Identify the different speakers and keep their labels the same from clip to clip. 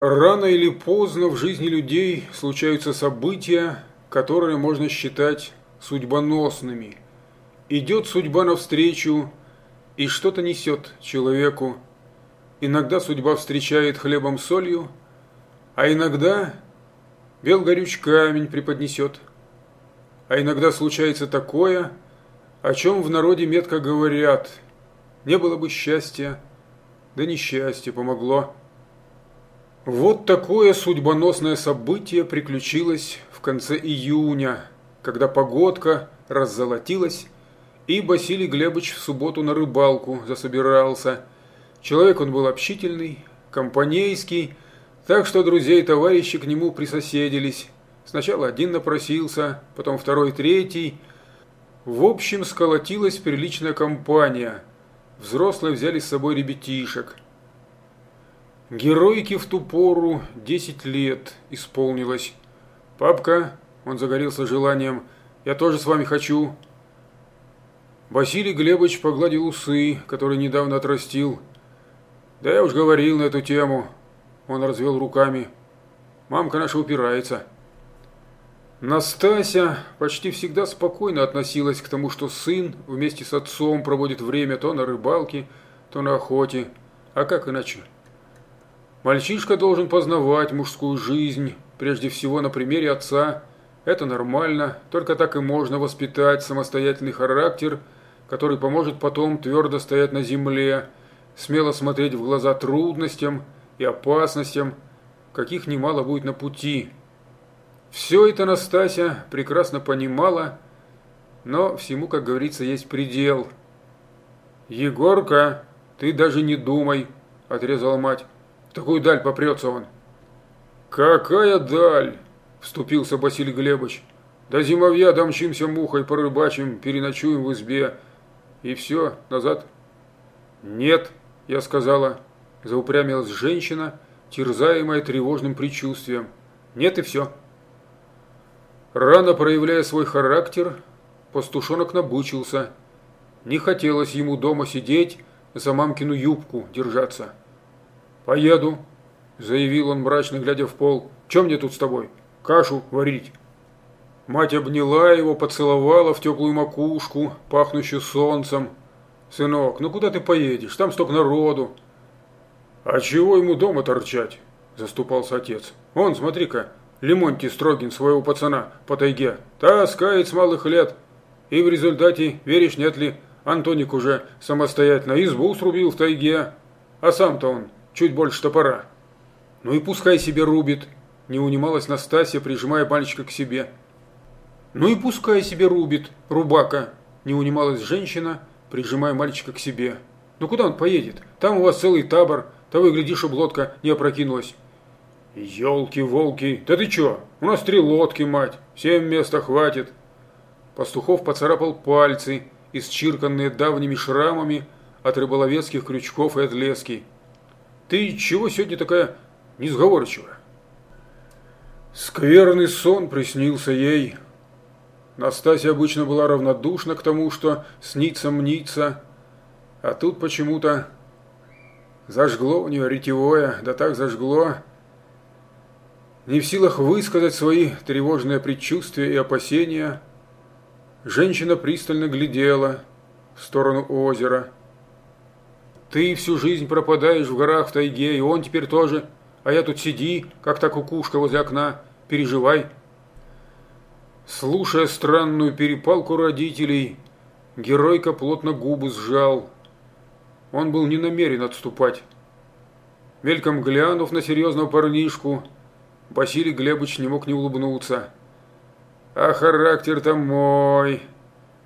Speaker 1: Рано или поздно в жизни людей случаются события, которые можно считать судьбоносными. Идет судьба навстречу и что-то несет человеку. Иногда судьба встречает хлебом солью, а иногда бел горюч камень преподнесет. А иногда случается такое, о чем в народе метко говорят. Не было бы счастья, да несчастье помогло. Вот такое судьбоносное событие приключилось в конце июня, когда погодка раззолотилась, и Василий Глебович в субботу на рыбалку засобирался. Человек он был общительный, компанейский, так что друзья и товарищи к нему присоседились. Сначала один напросился, потом второй, третий. В общем, сколотилась приличная компания. Взрослые взяли с собой ребятишек – Героике в ту пору 10 лет исполнилось. «Папка», он загорелся желанием, «я тоже с вами хочу». Василий Глебович погладил усы, которые недавно отрастил. «Да я уж говорил на эту тему». Он развел руками. «Мамка наша упирается». Настася почти всегда спокойно относилась к тому, что сын вместе с отцом проводит время то на рыбалке, то на охоте. А как иначе? Мальчишка должен познавать мужскую жизнь, прежде всего на примере отца. Это нормально, только так и можно воспитать самостоятельный характер, который поможет потом твердо стоять на земле, смело смотреть в глаза трудностям и опасностям, каких немало будет на пути. Все это Настасья прекрасно понимала, но всему, как говорится, есть предел. «Егорка, ты даже не думай», – отрезала мать. В такую даль попрется он. Какая даль? Вступился Василий Глебович. До зимовья домчимся мухой, порыбачим, переночуем в избе. И все, назад. Нет, я сказала, заупрямилась женщина, терзаемая тревожным предчувствием. Нет и все. Рано проявляя свой характер, пастушонок набучился. Не хотелось ему дома сидеть, за мамкину юбку держаться. «Поеду», – заявил он мрачно, глядя в пол. «Чем мне тут с тобой? Кашу варить?» Мать обняла его, поцеловала в теплую макушку, пахнущую солнцем. «Сынок, ну куда ты поедешь? Там столько народу». «А чего ему дома торчать?» – заступался отец. «Он, смотри-ка, Лимонтий Строгин своего пацана по тайге таскает с малых лет. И в результате, веришь, нет ли, Антоник уже самостоятельно избу срубил в тайге. А сам-то он чуть больше топора. Ну и пускай себе рубит, не унималась Настасья, прижимая мальчика к себе. Ну и пускай себе рубит, рубака, не унималась женщина, прижимая мальчика к себе. Ну куда он поедет? Там у вас целый табор, того и глядишь, чтобы лодка не опрокинулась. Елки-волки, да ты чё? У нас три лодки, мать, всем места хватит. Пастухов поцарапал пальцы, исчирканные давними шрамами от рыболовецких крючков и от лески. Ты чего сегодня такая несговорчивая? Скверный сон приснился ей. Настасья обычно была равнодушна к тому, что снится-мнится, а тут почему-то зажгло у нее ретевое, да так зажгло. Не в силах высказать свои тревожные предчувствия и опасения, женщина пристально глядела в сторону озера – ты всю жизнь пропадаешь в горах в тайге, и он теперь тоже. А я тут сиди, как та кукушка возле окна. Переживай. Слушая странную перепалку родителей, геройка плотно губы сжал. Он был не намерен отступать. Мельком глянув на серьезного парнишку, Василий Глебович не мог не улыбнуться. «А характер-то мой,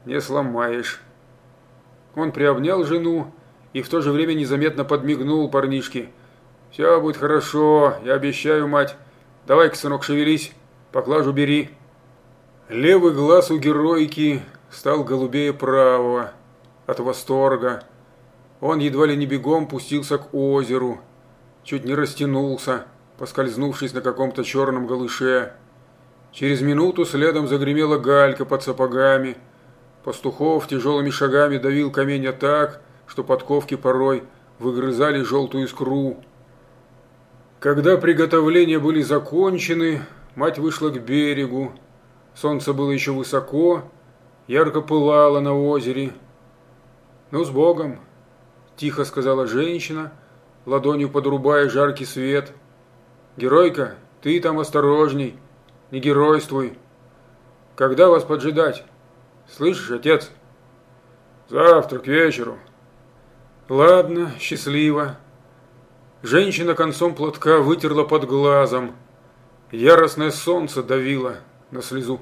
Speaker 1: не сломаешь». Он приобнял жену и в то же время незаметно подмигнул парнишке. «Все будет хорошо, я обещаю, мать. Давай-ка, сынок, шевелись, поклажу бери». Левый глаз у героики стал голубее правого от восторга. Он едва ли не бегом пустился к озеру, чуть не растянулся, поскользнувшись на каком-то черном голыше. Через минуту следом загремела галька под сапогами. Пастухов тяжелыми шагами давил каменья так, что подковки порой выгрызали желтую искру. Когда приготовления были закончены, мать вышла к берегу. Солнце было еще высоко, ярко пылало на озере. «Ну, с Богом!» – тихо сказала женщина, ладонью подрубая жаркий свет. «Геройка, ты там осторожней, не геройствуй. Когда вас поджидать? Слышишь, отец?» «Завтра к вечеру». «Ладно, счастливо». Женщина концом платка вытерла под глазом. Яростное солнце давило на слезу.